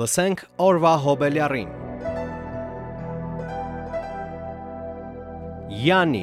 Լսենք օրվա հոբելյարին։ Յանի